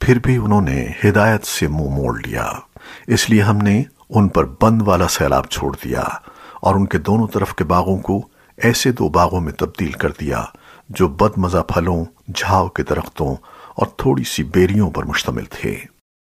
پھر بھی انہوں نے ہدایت سے منہ موڑ لیا۔ اس لیے ہم نے ان پر بند والا سیلاب چھوڑ دیا اور ان کے دونوں طرف کے باغوں کو ایسے دو باغوں میں تبدیل کر دیا جو بد مزہ پھلوں جھاؤ کے درختوں اور تھوڑی سی بیریوں پر مشتمل تھے۔